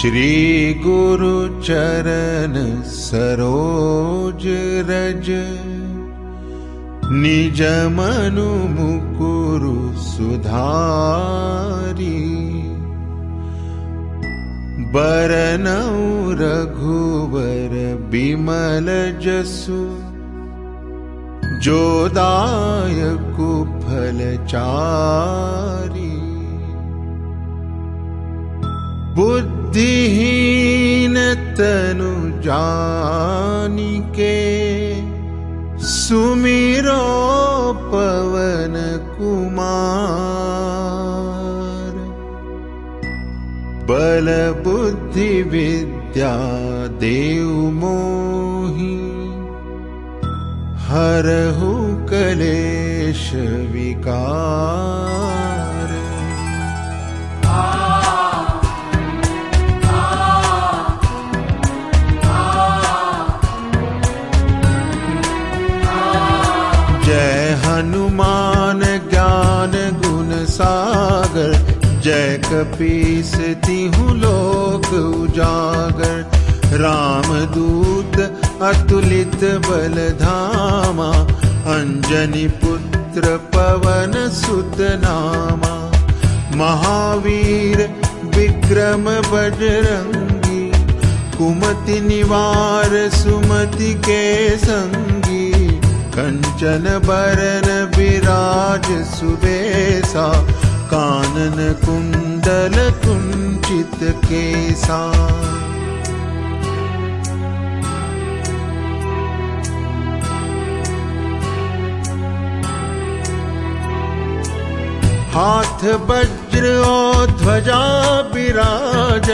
श्री गुरु चरण सरोज रज। निज मनु मुकुरु सुधारी। बरनौ रघुवर बिमल जसु। जोदायकु फलचारी बुद्धिहीन तनु जानिके सुमिरो पवन कुमार बल बुद्धि विद्या देव मोहि हरहु कलेश विकार जय हनुमान ज्ञान गुण सागर जय कपीस तिहु लोक उजागर। राम दूत अतुलित बल धामा अंजनी पुत्र पवन सुत नामा। महावीर विक्रम बजरंगी कुमति निवार सुमति के संगी कंचन बरन विराज सुबेसा कानन कुंडल कुंचित केसा। हाथ वज्र ध्वजा विराज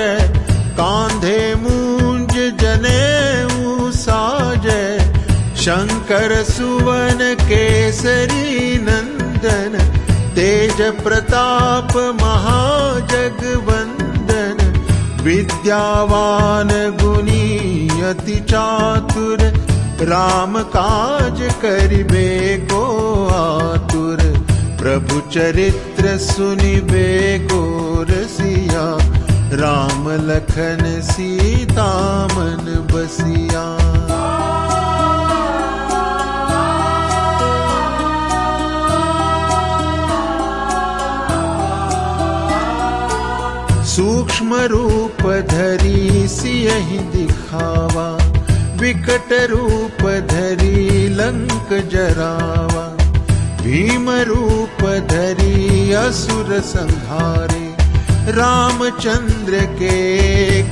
शंकर सुवन केसरी नंदन तेज प्रताप महाजगवंदन विद्यावान गुणी अति चातुर राम काज करिबे को आतुर प्रभु चरित्र सुनिबे को रसिया राम लखन सीता मन बसिया सूक्ष्म रूप धरी सियहि दिखावा विकट रूप धरी लंक जरावा भीम रूप धरी असुर संहारे रामचंद्र के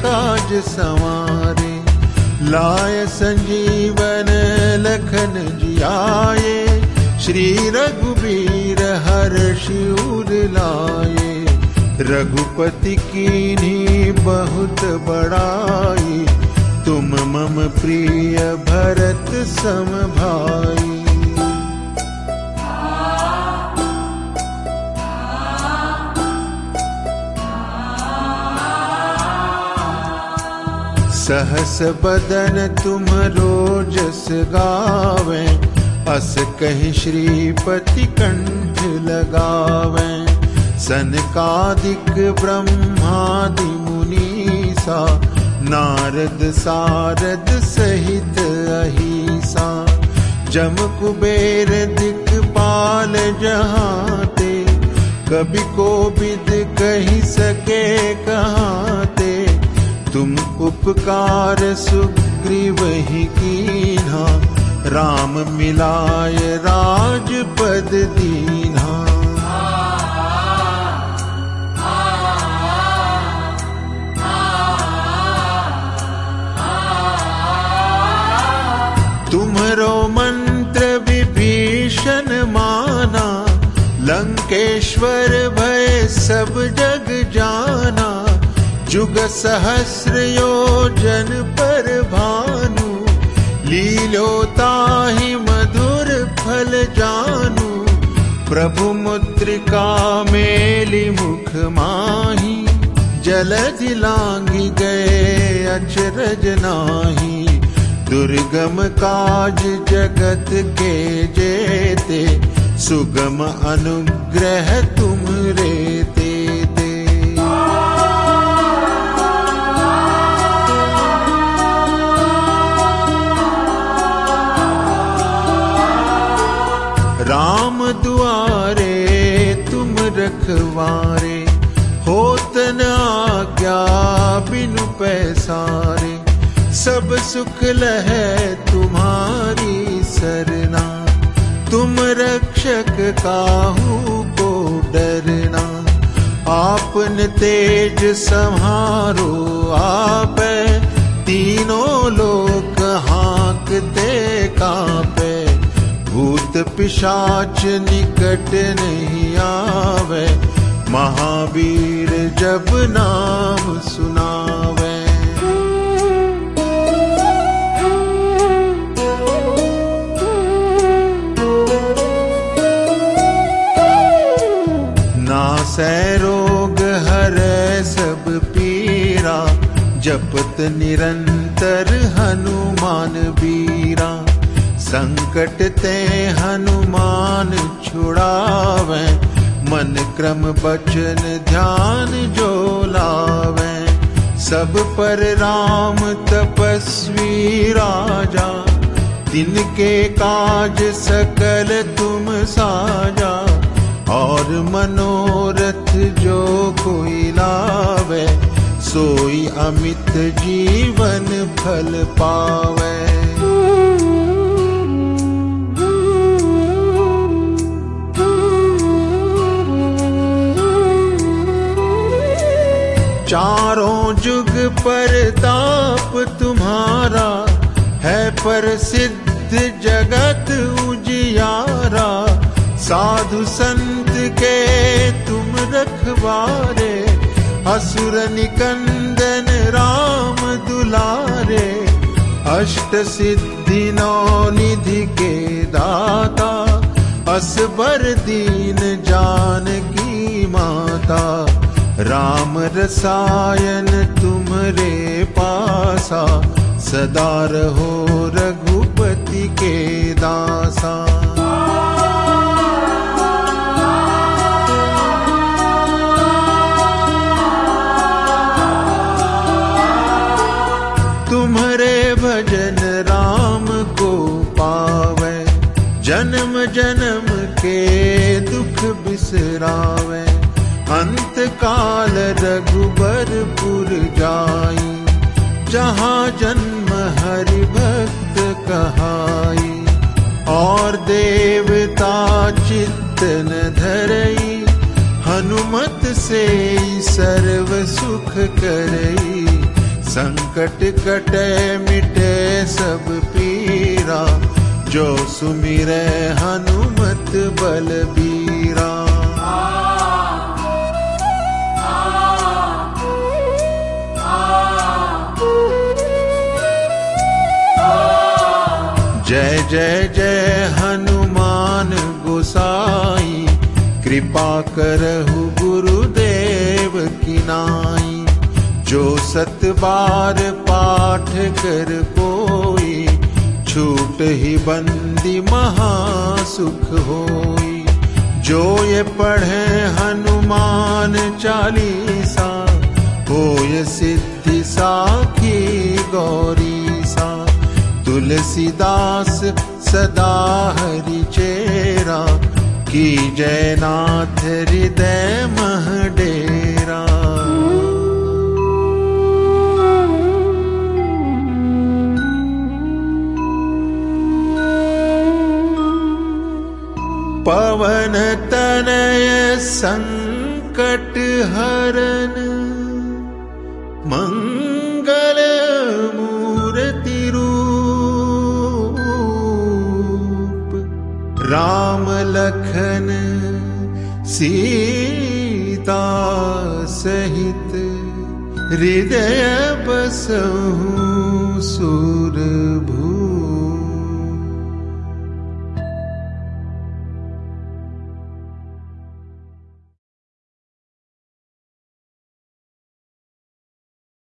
काज संवारे लाय संजीवन लखन जियाए श्री रघुबीर हर शिवर लाए रघुपति की बहुत बड़ाई तुम मम प्रिय भरत सम भाई। सहस बदन तुम रोजस गावे अस कहि श्रीपति कंठ लगावे सनकादिक ब्रह्मादि मुनीसा नारद सारद सहित अहिसा। जम कुबेर दिक्पाल जहाते, कभी को विद कही सके कहाते। तुम उपकार सुग्रीव ही कीन्हा, राम मिलाय राजपद दीन्हा। सब जग जाना, जुग सहस्र योजन पर भानु। लीलोताहि मधुर फल जानू, प्रभु मुद्रिका मेली मुख माही। जलधि लांगी गए अचरज नाही, दुर्गम काज जगत के जेते, सुगम अनुग्रह तुम रे। दुआरे तुम रखवारे होत न आज्ञा बिनु पैसारे, सब सुख लह तुम्हारी सरना। तुम रक्षक काहू को डरना। आपन तेज संहारो आप, तीनों लोक हाँकते कापे। भूत पिशाच निकट नहीं आवे, महावीर जब नाम सुनावे। नासै रोग हर सब पीरा, जपत निरंतर हनुमान बीरा। संकट ते हनुमान छुड़ावे, मन क्रम बचन ध्यान जो लावे। सब पर राम तपस्वी राजा दिन के काज सकल तुम साजा। और मनोरथ जो कोई लावे, सोई अमित जीवन फल पावे। चारों जुग पर ताप तुम्हारा है प्रसिद्ध जगत उजियारा। साधु संत के तुम रखवारे, असुर निकंदन राम दुलारे। अष्ट सिद्धि नौ निधि के दाता असबर दीन जान की माता। राम रसायन तुमरे पासा, सदा रहो रघुपति के दासा। तुम्हारे भजन राम को पावे, जन्म जन्म के दुख बिसरावे अंत काल रघुबरपुर जाई, जहाँ जन्म हरि भक्त कहाई। और देवता चित्त न धरई, हनुमत से सर्व सुख करई। संकट कटे मिटे सब पीरा, जो सुमिरै हनुमत बलबीरा। जय जय हनुमान गोसाई, कृपा करहु गुरुदेव की नाई। जो सत बार पाठ कर कोई, छूट ही बंदी महा सुख होई। जो ये पढ़े हनुमान चालीसा, होय सिद्धि साखी गौरी सा तुलसीदास सदा हरि चेरा की जयनाथ मह डेरा। पवन तनय संकट हरन मंगल सीता सहित हृदय बसहु सू